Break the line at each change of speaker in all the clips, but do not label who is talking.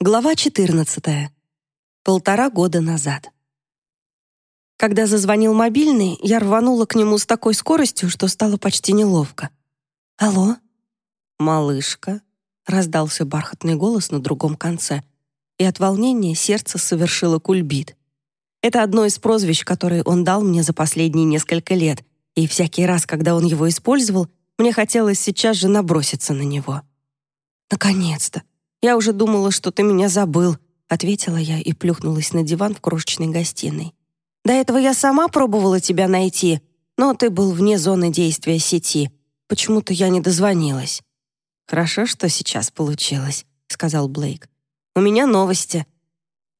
Глава 14. Полтора года назад. Когда зазвонил мобильный, я рванула к нему с такой скоростью, что стало почти неловко. «Алло?» «Малышка», — раздался бархатный голос на другом конце, и от волнения сердце совершило кульбит. Это одно из прозвищ, которые он дал мне за последние несколько лет, и всякий раз, когда он его использовал, мне хотелось сейчас же наброситься на него. «Наконец-то! Я уже думала, что ты меня забыл», — ответила я и плюхнулась на диван в крошечной гостиной. «До этого я сама пробовала тебя найти, но ты был вне зоны действия сети. Почему-то я не дозвонилась». «Хорошо, что сейчас получилось», — сказал Блейк. «У меня новости».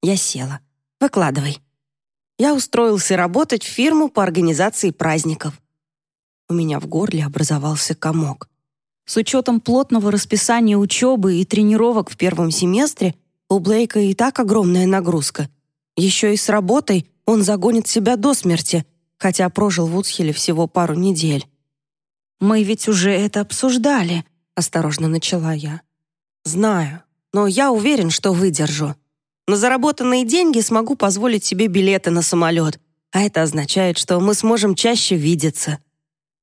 Я села. «Выкладывай». Я устроился работать в фирму по организации праздников. У меня в горле образовался комок. С учетом плотного расписания учебы и тренировок в первом семестре у Блейка и так огромная нагрузка. Еще и с работой он загонит себя до смерти, хотя прожил в Уцхеле всего пару недель. «Мы ведь уже это обсуждали», — осторожно начала я. «Знаю, но я уверен, что выдержу. На заработанные деньги смогу позволить себе билеты на самолет, а это означает, что мы сможем чаще видеться.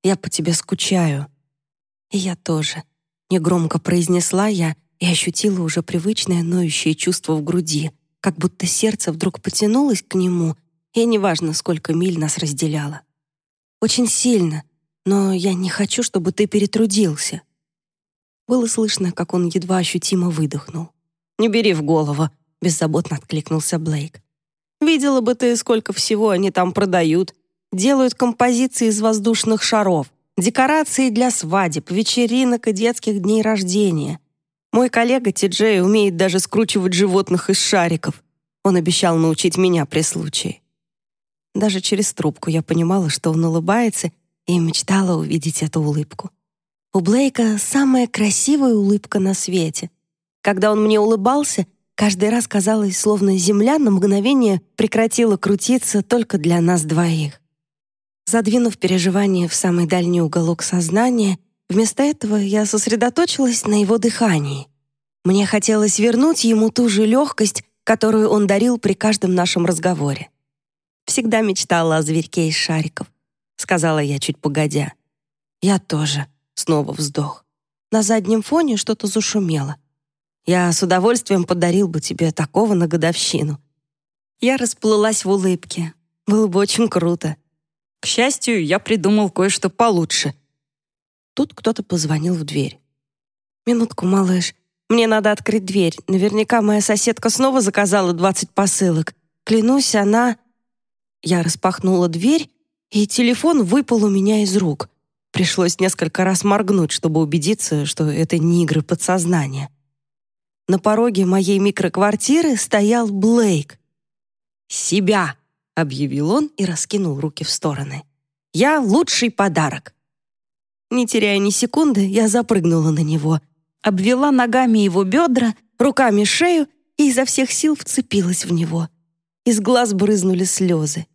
Я по тебе скучаю». «И я тоже», — негромко произнесла я и ощутила уже привычное ноющее чувство в груди, как будто сердце вдруг потянулось к нему, и неважно, сколько миль нас разделяло. «Очень сильно, но я не хочу, чтобы ты перетрудился». Было слышно, как он едва ощутимо выдохнул. «Не бери в голову», — беззаботно откликнулся Блейк. «Видела бы ты, сколько всего они там продают. Делают композиции из воздушных шаров. Декорации для свадеб, вечеринок и детских дней рождения. Мой коллега Ти-Джей умеет даже скручивать животных из шариков. Он обещал научить меня при случае. Даже через трубку я понимала, что он улыбается, и мечтала увидеть эту улыбку. У Блейка самая красивая улыбка на свете. Когда он мне улыбался, каждый раз казалось, словно земля на мгновение прекратила крутиться только для нас двоих. Задвинув переживания в самый дальний уголок сознания, вместо этого я сосредоточилась на его дыхании. Мне хотелось вернуть ему ту же легкость, которую он дарил при каждом нашем разговоре. «Всегда мечтала о зверьке из шариков», — сказала я чуть погодя. «Я тоже», — снова вздох. На заднем фоне что-то зашумело. «Я с удовольствием подарил бы тебе такого на годовщину». Я расплылась в улыбке. Было бы очень круто. К счастью, я придумал кое-что получше. Тут кто-то позвонил в дверь. «Минутку, малыш. Мне надо открыть дверь. Наверняка моя соседка снова заказала 20 посылок. Клянусь, она...» Я распахнула дверь, и телефон выпал у меня из рук. Пришлось несколько раз моргнуть, чтобы убедиться, что это не игры подсознания. На пороге моей микроквартиры стоял Блейк. «Себя!» — объявил он и раскинул руки в стороны. «Я лучший подарок!» Не теряя ни секунды, я запрыгнула на него, обвела ногами его бедра, руками шею и изо всех сил вцепилась в него. Из глаз брызнули слезы.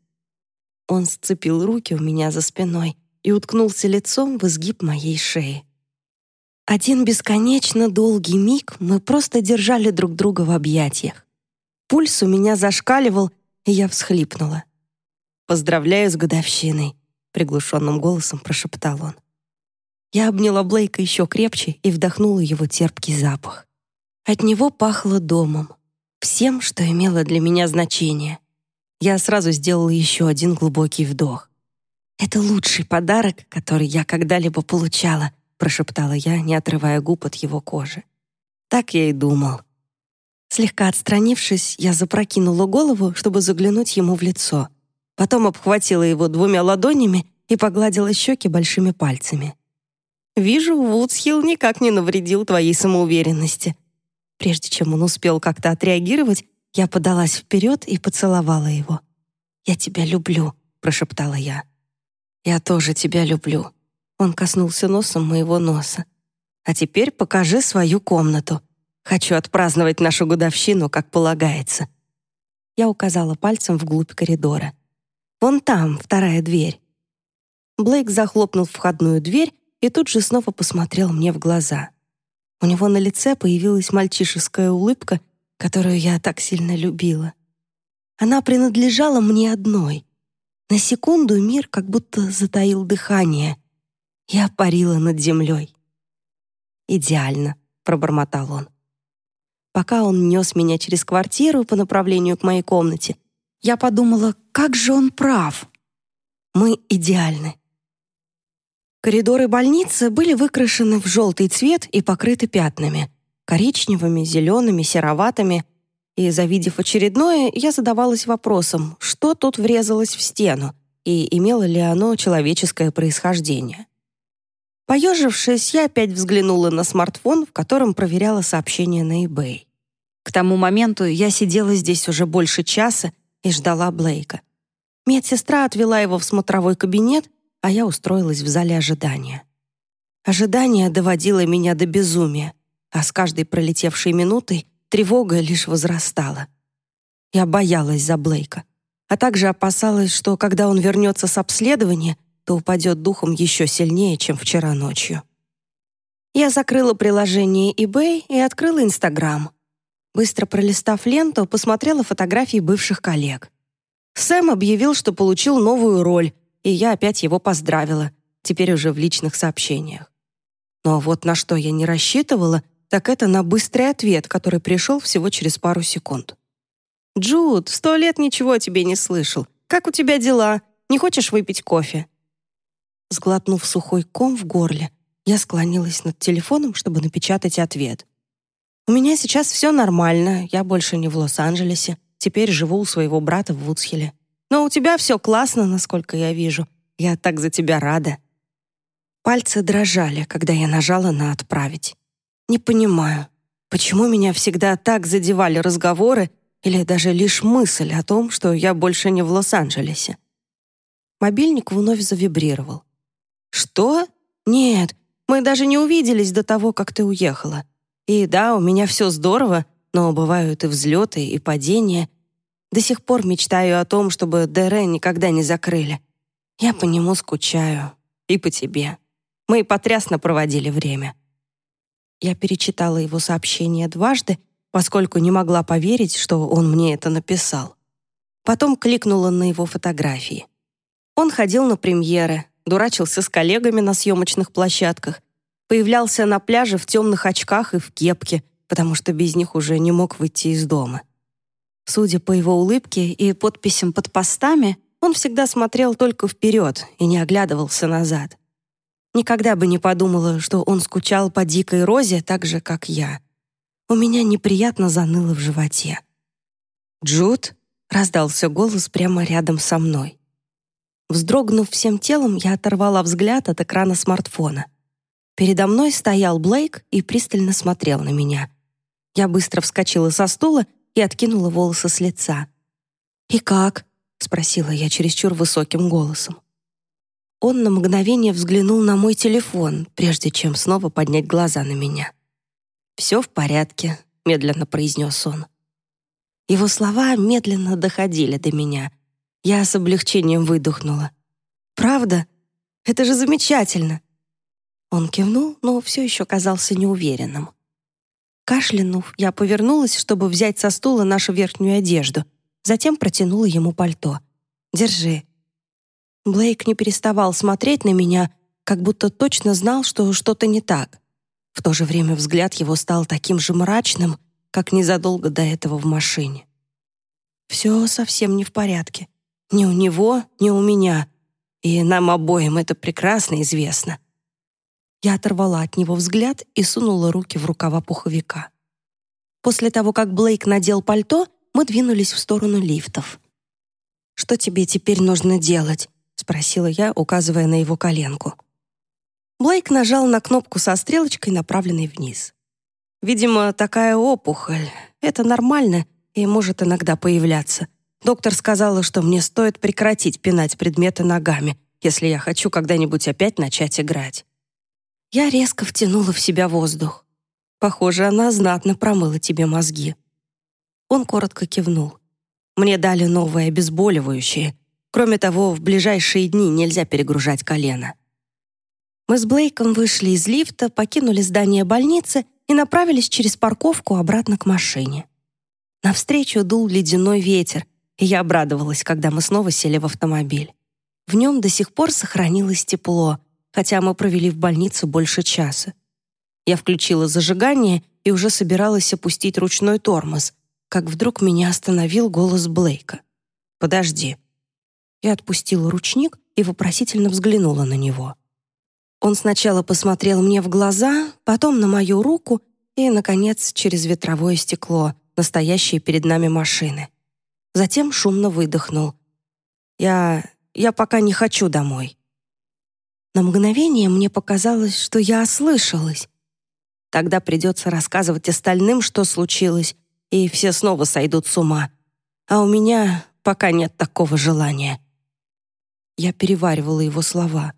Он сцепил руки у меня за спиной и уткнулся лицом в изгиб моей шеи. Один бесконечно долгий миг мы просто держали друг друга в объятиях. Пульс у меня зашкаливал, я всхлипнула. «Поздравляю с годовщиной», — приглушенным голосом прошептал он. Я обняла Блейка еще крепче и вдохнула его терпкий запах. От него пахло домом, всем, что имело для меня значение. Я сразу сделала еще один глубокий вдох. «Это лучший подарок, который я когда-либо получала», прошептала я, не отрывая губ от его кожи. Так я и думал. Слегка отстранившись, я запрокинула голову, чтобы заглянуть ему в лицо. Потом обхватила его двумя ладонями и погладила щеки большими пальцами. «Вижу, Вудсхилл никак не навредил твоей самоуверенности». Прежде чем он успел как-то отреагировать, я подалась вперед и поцеловала его. «Я тебя люблю», — прошептала я. «Я тоже тебя люблю». Он коснулся носом моего носа. «А теперь покажи свою комнату», Хочу отпраздновать нашу годовщину, как полагается». Я указала пальцем вглубь коридора. «Вон там, вторая дверь». Блейк захлопнул входную дверь и тут же снова посмотрел мне в глаза. У него на лице появилась мальчишеская улыбка, которую я так сильно любила. Она принадлежала мне одной. На секунду мир как будто затаил дыхание. Я парила над землей. «Идеально», — пробормотал он. Пока он нес меня через квартиру по направлению к моей комнате, я подумала, как же он прав. Мы идеальны. Коридоры больницы были выкрашены в желтый цвет и покрыты пятнами — коричневыми, зелеными, сероватыми. И, завидев очередное, я задавалась вопросом, что тут врезалось в стену и имело ли оно человеческое происхождение. Поежившись, я опять взглянула на смартфон, в котором проверяла сообщения на eBay. К тому моменту я сидела здесь уже больше часа и ждала Блейка. Медсестра отвела его в смотровой кабинет, а я устроилась в зале ожидания. Ожидание доводило меня до безумия, а с каждой пролетевшей минутой тревога лишь возрастала. Я боялась за Блейка, а также опасалась, что когда он вернется с обследования, то упадет духом еще сильнее, чем вчера ночью. Я закрыла приложение eBay и открыла Instagram. Быстро пролистав ленту, посмотрела фотографии бывших коллег. Сэм объявил, что получил новую роль, и я опять его поздравила, теперь уже в личных сообщениях. Но вот на что я не рассчитывала, так это на быстрый ответ, который пришел всего через пару секунд. «Джуд, сто лет ничего о тебе не слышал. Как у тебя дела? Не хочешь выпить кофе?» Сглотнув сухой ком в горле, я склонилась над телефоном, чтобы напечатать ответ. «У меня сейчас все нормально, я больше не в Лос-Анджелесе. Теперь живу у своего брата в Вудсхилле. Но у тебя все классно, насколько я вижу. Я так за тебя рада». Пальцы дрожали, когда я нажала на «Отправить». Не понимаю, почему меня всегда так задевали разговоры или даже лишь мысль о том, что я больше не в Лос-Анджелесе. Мобильник вновь завибрировал. «Что? Нет, мы даже не увиделись до того, как ты уехала. И да, у меня все здорово, но бывают и взлеты, и падения. До сих пор мечтаю о том, чтобы ДР никогда не закрыли. Я по нему скучаю. И по тебе. Мы потрясно проводили время. Я перечитала его сообщение дважды, поскольку не могла поверить, что он мне это написал. Потом кликнула на его фотографии. Он ходил на премьеры, дурачился с коллегами на съемочных площадках, появлялся на пляже в темных очках и в кепке, потому что без них уже не мог выйти из дома. Судя по его улыбке и подписям под постами, он всегда смотрел только вперед и не оглядывался назад. Никогда бы не подумала, что он скучал по дикой розе так же, как я. У меня неприятно заныло в животе. «Джуд?» — раздался голос прямо рядом со мной. Вздрогнув всем телом, я оторвала взгляд от экрана смартфона. Передо мной стоял Блейк и пристально смотрел на меня. Я быстро вскочила со стула и откинула волосы с лица. «И как?» — спросила я чересчур высоким голосом. Он на мгновение взглянул на мой телефон, прежде чем снова поднять глаза на меня. «Все в порядке», — медленно произнес он. Его слова медленно доходили до меня. Я с облегчением выдохнула. «Правда? Это же замечательно!» Он кивнул, но все еще казался неуверенным. Кашлянув, я повернулась, чтобы взять со стула нашу верхнюю одежду. Затем протянула ему пальто. «Держи». Блейк не переставал смотреть на меня, как будто точно знал, что что-то не так. В то же время взгляд его стал таким же мрачным, как незадолго до этого в машине. Все совсем не в порядке. Ни у него, ни у меня. И нам обоим это прекрасно известно. Я оторвала от него взгляд и сунула руки в рукава пуховика. После того, как Блейк надел пальто, мы двинулись в сторону лифтов. «Что тебе теперь нужно делать?» — спросила я, указывая на его коленку. Блейк нажал на кнопку со стрелочкой, направленной вниз. «Видимо, такая опухоль. Это нормально и может иногда появляться. Доктор сказала, что мне стоит прекратить пинать предметы ногами, если я хочу когда-нибудь опять начать играть. Я резко втянула в себя воздух. Похоже, она знатно промыла тебе мозги. Он коротко кивнул. Мне дали новое обезболивающее. Кроме того, в ближайшие дни нельзя перегружать колено. Мы с Блейком вышли из лифта, покинули здание больницы и направились через парковку обратно к машине. Навстречу дул ледяной ветер, и я обрадовалась, когда мы снова сели в автомобиль. В нем до сих пор сохранилось тепло, хотя мы провели в больнице больше часа. Я включила зажигание и уже собиралась опустить ручной тормоз, как вдруг меня остановил голос Блейка. «Подожди». Я отпустила ручник и вопросительно взглянула на него. Он сначала посмотрел мне в глаза, потом на мою руку и, наконец, через ветровое стекло, настоящие перед нами машины. Затем шумно выдохнул. «Я... я пока не хочу домой». На мгновение мне показалось, что я ослышалась. Тогда придется рассказывать остальным, что случилось, и все снова сойдут с ума. А у меня пока нет такого желания. Я переваривала его слова.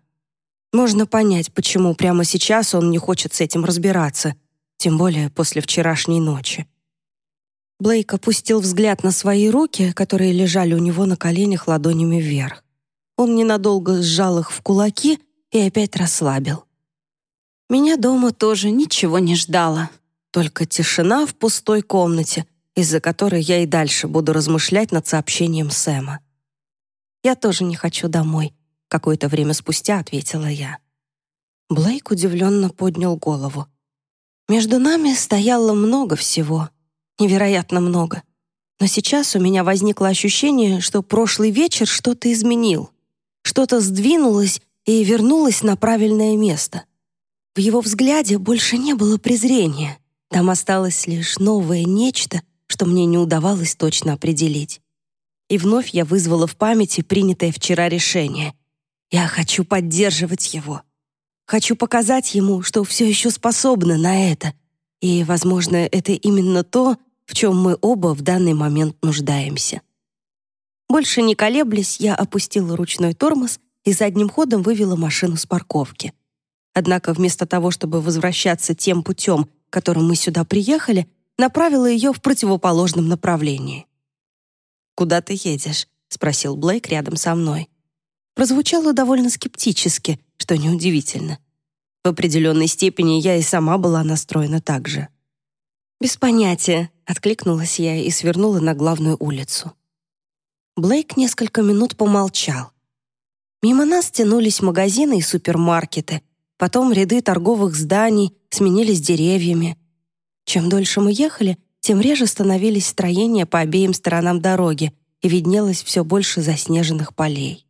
Можно понять, почему прямо сейчас он не хочет с этим разбираться, тем более после вчерашней ночи. Блейк опустил взгляд на свои руки, которые лежали у него на коленях ладонями вверх. Он ненадолго сжал их в кулаки и опять расслабил. Меня дома тоже ничего не ждало, только тишина в пустой комнате, из-за которой я и дальше буду размышлять над сообщением Сэма. «Я тоже не хочу домой», Какое-то время спустя ответила я. Блейк удивленно поднял голову. Между нами стояло много всего. Невероятно много. Но сейчас у меня возникло ощущение, что прошлый вечер что-то изменил. Что-то сдвинулось и вернулось на правильное место. В его взгляде больше не было презрения. Там осталось лишь новое нечто, что мне не удавалось точно определить. И вновь я вызвала в памяти принятое вчера решение — я хочу поддерживать его. Хочу показать ему, что все еще способна на это. И, возможно, это именно то, в чем мы оба в данный момент нуждаемся. Больше не колеблясь, я опустила ручной тормоз и задним ходом вывела машину с парковки. Однако вместо того, чтобы возвращаться тем путем, которым мы сюда приехали, направила ее в противоположном направлении. «Куда ты едешь?» — спросил Блейк рядом со мной прозвучало довольно скептически, что неудивительно. В определенной степени я и сама была настроена так же. «Без понятия», — откликнулась я и свернула на главную улицу. Блейк несколько минут помолчал. Мимо нас тянулись магазины и супермаркеты, потом ряды торговых зданий сменились деревьями. Чем дольше мы ехали, тем реже становились строения по обеим сторонам дороги и виднелось все больше заснеженных полей.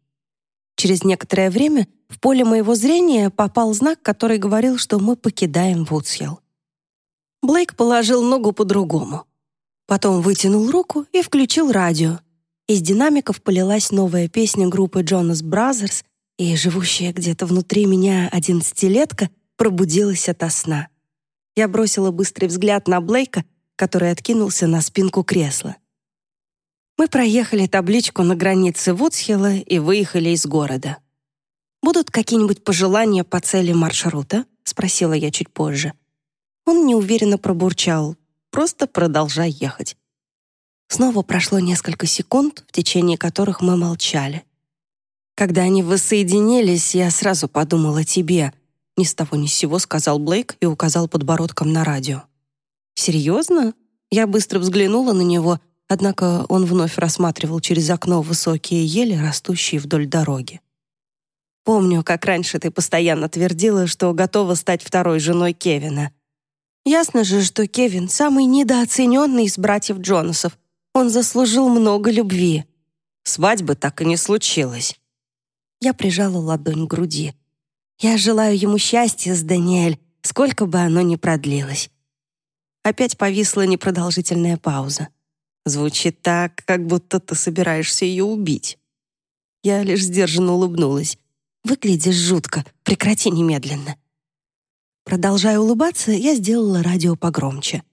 Через некоторое время в поле моего зрения попал знак, который говорил, что мы покидаем Вудсхилл. Блейк положил ногу по-другому. Потом вытянул руку и включил радио. Из динамиков полилась новая песня группы Jonas Brothers, и живущая где-то внутри меня одиннадцатилетка пробудилась ото сна. Я бросила быстрый взгляд на Блейка, который откинулся на спинку кресла. Мы проехали табличку на границе Вудсхилла и выехали из города. «Будут какие-нибудь пожелания по цели маршрута?» — спросила я чуть позже. Он неуверенно пробурчал. «Просто продолжай ехать». Снова прошло несколько секунд, в течение которых мы молчали. Когда они воссоединились, я сразу подумала о тебе. Ни с того ни с сего сказал Блейк и указал подбородком на радио. «Серьезно?» Я быстро взглянула на него — Однако он вновь рассматривал через окно высокие ели, растущие вдоль дороги. «Помню, как раньше ты постоянно твердила, что готова стать второй женой Кевина. Ясно же, что Кевин — самый недооцененный из братьев Джонасов. Он заслужил много любви. Свадьбы так и не случилось». Я прижала ладонь к груди. «Я желаю ему счастья с Даниэль, сколько бы оно ни продлилось». Опять повисла непродолжительная пауза. Звучит так, как будто ты собираешься ее убить. Я лишь сдержанно улыбнулась. Выглядишь жутко. Прекрати немедленно. Продолжая улыбаться, я сделала радио погромче.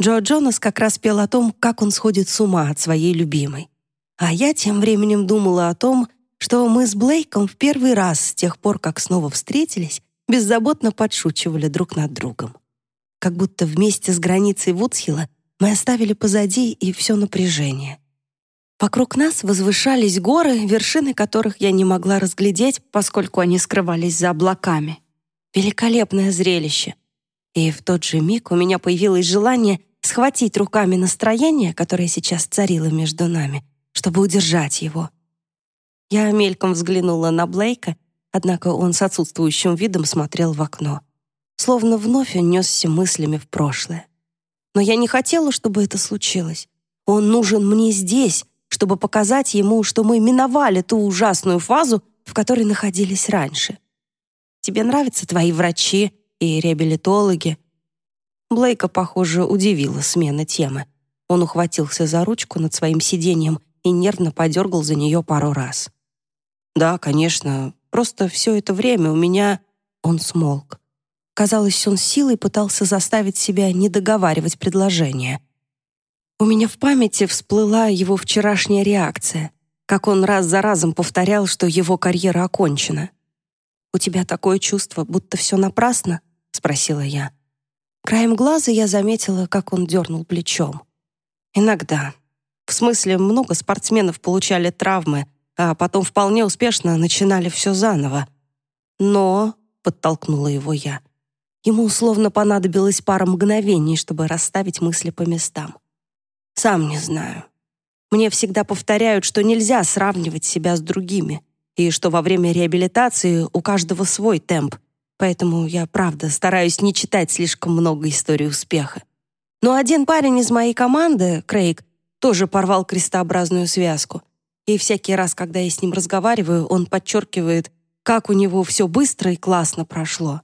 Джо Джонас как раз пел о том, как он сходит с ума от своей любимой. А я тем временем думала о том, что мы с Блейком в первый раз с тех пор, как снова встретились, беззаботно подшучивали друг над другом. Как будто вместе с границей Вудсхилла мы оставили позади и все напряжение. Вокруг нас возвышались горы, вершины которых я не могла разглядеть, поскольку они скрывались за облаками. Великолепное зрелище. И в тот же миг у меня появилось желание схватить руками настроение, которое сейчас царило между нами, чтобы удержать его. Я мельком взглянула на Блейка, однако он с отсутствующим видом смотрел в окно. Словно вновь он несся мыслями в прошлое. Но я не хотела, чтобы это случилось. Он нужен мне здесь, чтобы показать ему, что мы миновали ту ужасную фазу, в которой находились раньше. Тебе нравятся твои врачи и реабилитологи?» Блейка, похоже, удивила смена темы. Он ухватился за ручку над своим сиденьем и нервно подергал за нее пару раз. «Да, конечно, просто все это время у меня...» Он смолк. Казалось, он силой пытался заставить себя не договаривать предложение. У меня в памяти всплыла его вчерашняя реакция, как он раз за разом повторял, что его карьера окончена. «У тебя такое чувство, будто все напрасно?» — спросила я. Краем глаза я заметила, как он дернул плечом. «Иногда. В смысле, много спортсменов получали травмы, а потом вполне успешно начинали все заново. Но, — подтолкнула его я, — ему условно понадобилось пара мгновений, чтобы расставить мысли по местам. Сам не знаю. Мне всегда повторяют, что нельзя сравнивать себя с другими, и что во время реабилитации у каждого свой темп, поэтому я, правда, стараюсь не читать слишком много историй успеха. Но один парень из моей команды, Крейг, тоже порвал крестообразную связку. И всякий раз, когда я с ним разговариваю, он подчеркивает, как у него все быстро и классно прошло.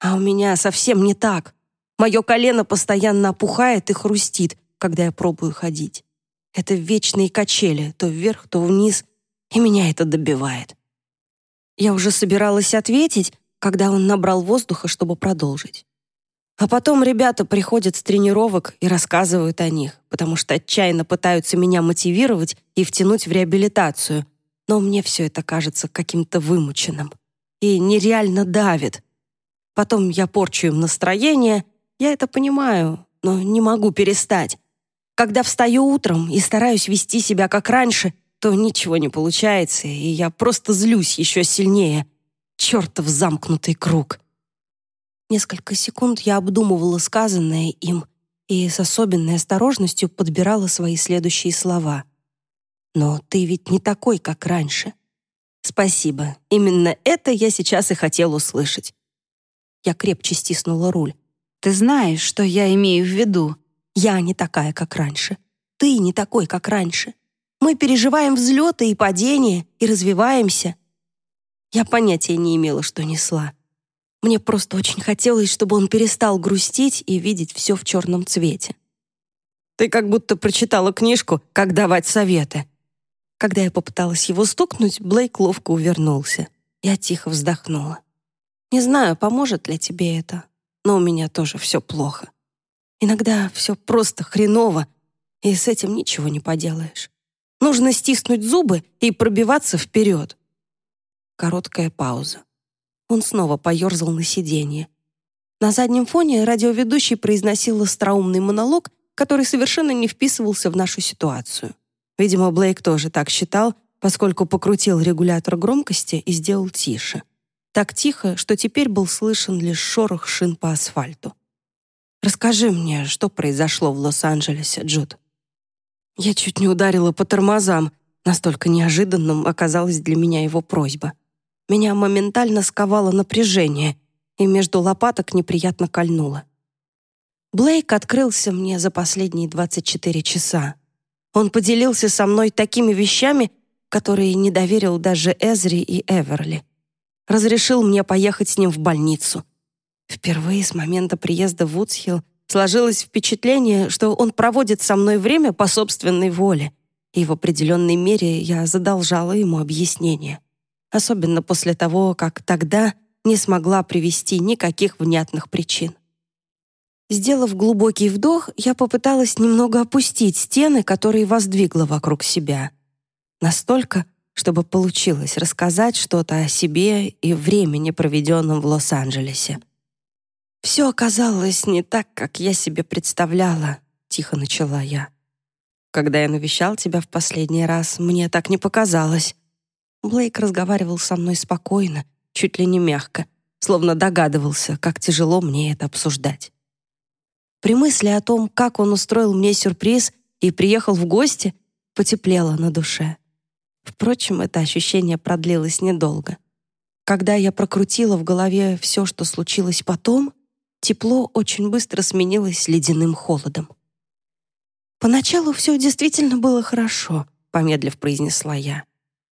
А у меня совсем не так. Мое колено постоянно опухает и хрустит, когда я пробую ходить. Это вечные качели, то вверх, то вниз, и меня это добивает. Я уже собиралась ответить, когда он набрал воздуха, чтобы продолжить. А потом ребята приходят с тренировок и рассказывают о них, потому что отчаянно пытаются меня мотивировать и втянуть в реабилитацию, но мне все это кажется каким-то вымученным и нереально давит. Потом я порчу им настроение, я это понимаю, но не могу перестать. Когда встаю утром и стараюсь вести себя как раньше, то ничего не получается, и я просто злюсь еще сильнее. Чертов замкнутый круг. Несколько секунд я обдумывала сказанное им и с особенной осторожностью подбирала свои следующие слова. «Но ты ведь не такой, как раньше». «Спасибо. Именно это я сейчас и хотел услышать». Я крепче стиснула руль. «Ты знаешь, что я имею в виду?» Я не такая, как раньше. Ты не такой, как раньше. Мы переживаем взлеты и падения и развиваемся. Я понятия не имела, что несла. Мне просто очень хотелось, чтобы он перестал грустить и видеть все в черном цвете. Ты как будто прочитала книжку «Как давать советы». Когда я попыталась его стукнуть, Блейк ловко увернулся. Я тихо вздохнула. «Не знаю, поможет ли тебе это, но у меня тоже все плохо». Иногда все просто хреново, и с этим ничего не поделаешь. Нужно стиснуть зубы и пробиваться вперед. Короткая пауза. Он снова поерзал на сиденье. На заднем фоне радиоведущий произносил остроумный монолог, который совершенно не вписывался в нашу ситуацию. Видимо, Блейк тоже так считал, поскольку покрутил регулятор громкости и сделал тише. Так тихо, что теперь был слышен лишь шорох шин по асфальту. Расскажи мне, что произошло в Лос-Анджелесе, Джуд. Я чуть не ударила по тормозам, настолько неожиданным оказалась для меня его просьба. Меня моментально сковало напряжение, и между лопаток неприятно кольнуло. Блейк открылся мне за последние 24 часа. Он поделился со мной такими вещами, которые не доверил даже Эзри и Эверли. Разрешил мне поехать с ним в больницу. Впервые с момента приезда в Вудсхилл сложилось впечатление, что он проводит со мной время по собственной воле, и в определенной мере я задолжала ему объяснение. Особенно после того, как тогда не смогла привести никаких внятных причин. Сделав глубокий вдох, я попыталась немного опустить стены, которые воздвигла вокруг себя. Настолько, чтобы получилось рассказать что-то о себе и времени, проведенном в Лос-Анджелесе. «Все оказалось не так, как я себе представляла», — тихо начала я. «Когда я навещал тебя в последний раз, мне так не показалось». Блейк разговаривал со мной спокойно, чуть ли не мягко, словно догадывался, как тяжело мне это обсуждать. При мысли о том, как он устроил мне сюрприз и приехал в гости, потеплело на душе. Впрочем, это ощущение продлилось недолго. Когда я прокрутила в голове все, что случилось потом, тепло очень быстро сменилось ледяным холодом. «Поначалу все действительно было хорошо», — помедлив произнесла я.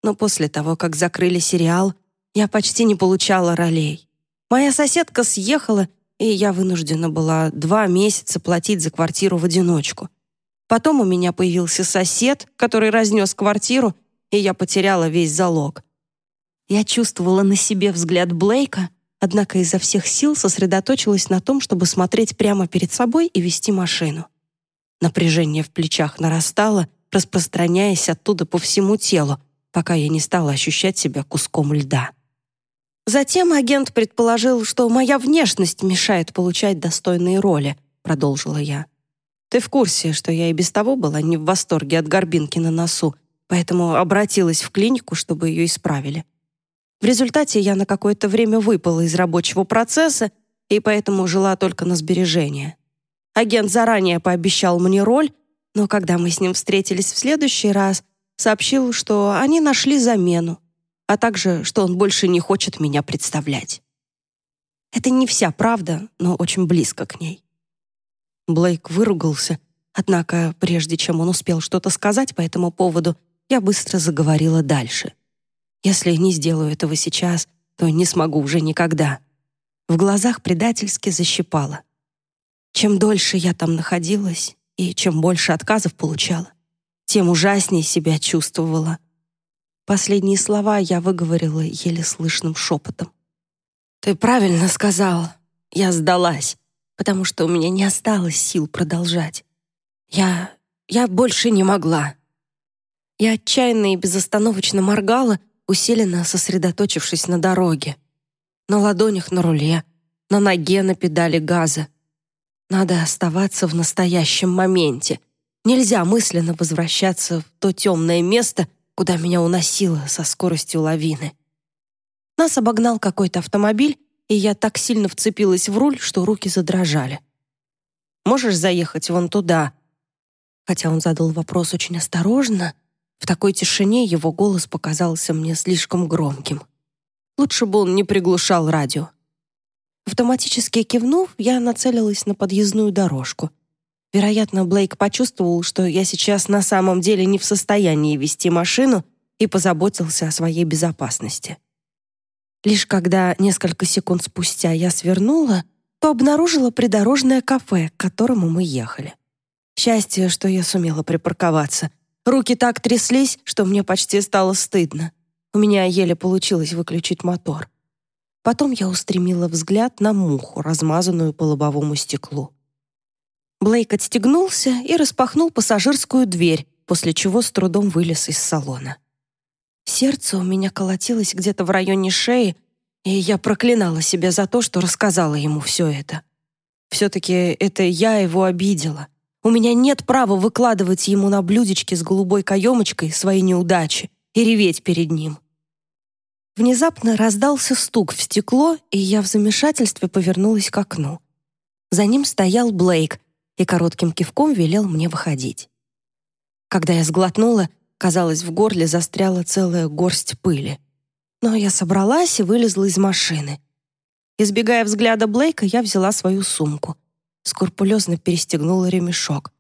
«Но после того, как закрыли сериал, я почти не получала ролей. Моя соседка съехала, и я вынуждена была два месяца платить за квартиру в одиночку. Потом у меня появился сосед, который разнес квартиру, и я потеряла весь залог. Я чувствовала на себе взгляд Блейка, однако изо всех сил сосредоточилась на том, чтобы смотреть прямо перед собой и вести машину. Напряжение в плечах нарастало, распространяясь оттуда по всему телу, пока я не стала ощущать себя куском льда. Затем агент предположил, что моя внешность мешает получать достойные роли, продолжила я. Ты в курсе, что я и без того была не в восторге от горбинки на носу, поэтому обратилась в клинику, чтобы ее исправили. В результате я на какое-то время выпала из рабочего процесса и поэтому жила только на сбережения. Агент заранее пообещал мне роль, но когда мы с ним встретились в следующий раз, сообщил, что они нашли замену, а также, что он больше не хочет меня представлять. Это не вся правда, но очень близко к ней. Блейк выругался, однако прежде чем он успел что-то сказать по этому поводу, я быстро заговорила дальше. Если не сделаю этого сейчас, то не смогу уже никогда. В глазах предательски защипало. Чем дольше я там находилась и чем больше отказов получала, тем ужаснее себя чувствовала. Последние слова я выговорила еле слышным шепотом. «Ты правильно сказал. Я сдалась, потому что у меня не осталось сил продолжать. Я... я больше не могла». Я отчаянно и безостановочно моргала, усиленно сосредоточившись на дороге. На ладонях на руле, на ноге на педали газа. Надо оставаться в настоящем моменте. Нельзя мысленно возвращаться в то темное место, куда меня уносило со скоростью лавины. Нас обогнал какой-то автомобиль, и я так сильно вцепилась в руль, что руки задрожали. «Можешь заехать вон туда?» Хотя он задал вопрос очень осторожно, в такой тишине его голос показался мне слишком громким. Лучше бы он не приглушал радио. Автоматически кивнув, я нацелилась на подъездную дорожку. Вероятно, Блейк почувствовал, что я сейчас на самом деле не в состоянии вести машину и позаботился о своей безопасности. Лишь когда несколько секунд спустя я свернула, то обнаружила придорожное кафе, к которому мы ехали. Счастье, что я сумела припарковаться. Руки так тряслись, что мне почти стало стыдно. У меня еле получилось выключить мотор. Потом я устремила взгляд на муху, размазанную по лобовому стеклу. Блейк отстегнулся и распахнул пассажирскую дверь, после чего с трудом вылез из салона. Сердце у меня колотилось где-то в районе шеи, и я проклинала себя за то, что рассказала ему все это. Все-таки это я его обидела. У меня нет права выкладывать ему на блюдечке с голубой каемочкой свои неудачи и реветь перед ним. Внезапно раздался стук в стекло, и я в замешательстве повернулась к окну. За ним стоял Блейк и коротким кивком велел мне выходить. Когда я сглотнула, казалось, в горле застряла целая горсть пыли. Но я собралась и вылезла из машины. Избегая взгляда Блейка, я взяла свою сумку. Скрупулезно перестегнула ремешок.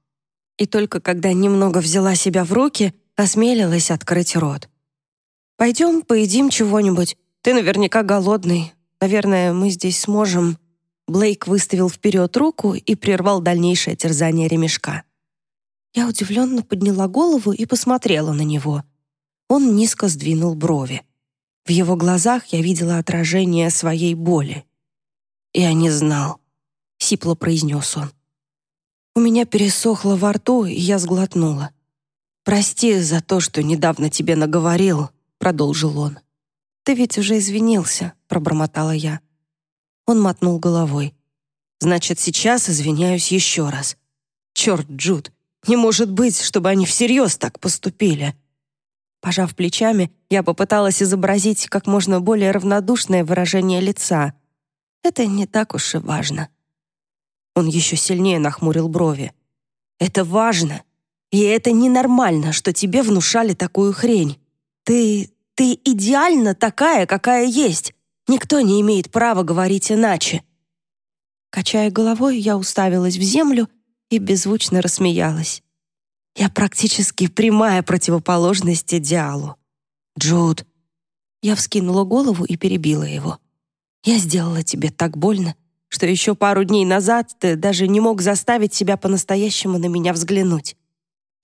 И только когда немного взяла себя в руки, осмелилась открыть рот. «Пойдем, поедим чего-нибудь. Ты наверняка голодный. Наверное, мы здесь сможем...» Блейк выставил вперед руку и прервал дальнейшее терзание ремешка. Я удивленно подняла голову и посмотрела на него. Он низко сдвинул брови. В его глазах я видела отражение своей боли. «Я не знал», — сипло произнес он. У меня пересохло во рту, и я сглотнула. «Прости за то, что недавно тебе наговорил», продолжил он. «Ты ведь уже извинился», — пробормотала я. Он мотнул головой. «Значит, сейчас извиняюсь еще раз. Черт, Джуд, не может быть, чтобы они всерьез так поступили». Пожав плечами, я попыталась изобразить как можно более равнодушное выражение лица. Это не так уж и важно. Он еще сильнее нахмурил брови. «Это важно. И это ненормально, что тебе внушали такую хрень. Ты... ты идеально такая, какая есть. Никто не имеет права говорить иначе». Качая головой, я уставилась в землю и беззвучно рассмеялась. Я практически прямая противоположность идеалу. «Джуд!» Я вскинула голову и перебила его. «Я сделала тебе так больно, что еще пару дней назад ты даже не мог заставить себя по-настоящему на меня взглянуть.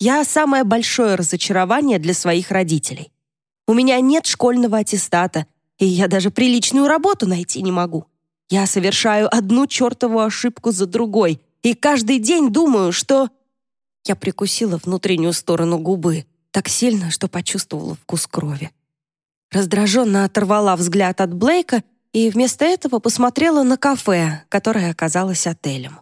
Я самое большое разочарование для своих родителей. У меня нет школьного аттестата, и я даже приличную работу найти не могу. Я совершаю одну чертову ошибку за другой, и каждый день думаю, что...» Я прикусила внутреннюю сторону губы так сильно, что почувствовала вкус крови. Раздраженно оторвала взгляд от Блейка и вместо этого посмотрела на кафе, которое оказалось отелем.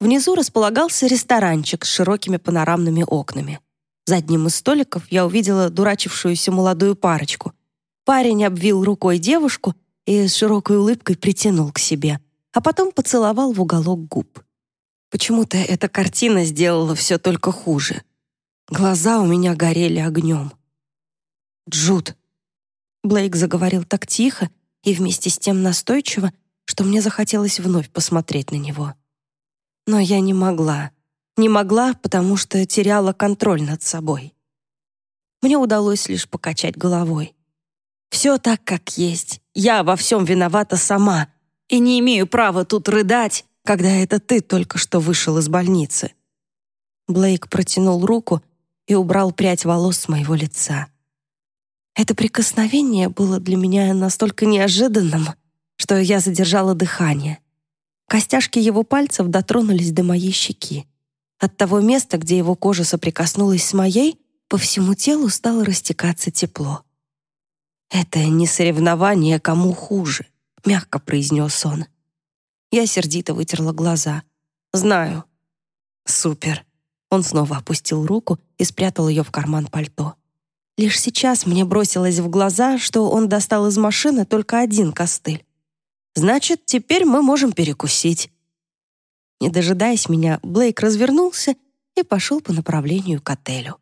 Внизу располагался ресторанчик с широкими панорамными окнами. За одним из столиков я увидела дурачившуюся молодую парочку. Парень обвил рукой девушку и с широкой улыбкой притянул к себе, а потом поцеловал в уголок губ. Почему-то эта картина сделала все только хуже. Глаза у меня горели огнем. «Джуд!» Блейк заговорил так тихо и вместе с тем настойчиво, что мне захотелось вновь посмотреть на него. Но я не могла. Не могла, потому что теряла контроль над собой. Мне удалось лишь покачать головой. Все так, как есть. Я во всем виновата сама и не имею права тут рыдать, когда это ты только что вышел из больницы. Блейк протянул руку и убрал прядь волос с моего лица. Это прикосновение было для меня настолько неожиданным, что я задержала дыхание. Костяшки его пальцев дотронулись до моей щеки. От того места, где его кожа соприкоснулась с моей, по всему телу стало растекаться тепло. «Это не соревнование, кому хуже», — мягко произнес он. Я сердито вытерла глаза. «Знаю». «Супер». Он снова опустил руку и спрятал ее в карман пальто. Лишь сейчас мне бросилось в глаза, что он достал из машины только один костыль. Значит, теперь мы можем перекусить. Не дожидаясь меня, Блейк развернулся и пошел по направлению к отелю.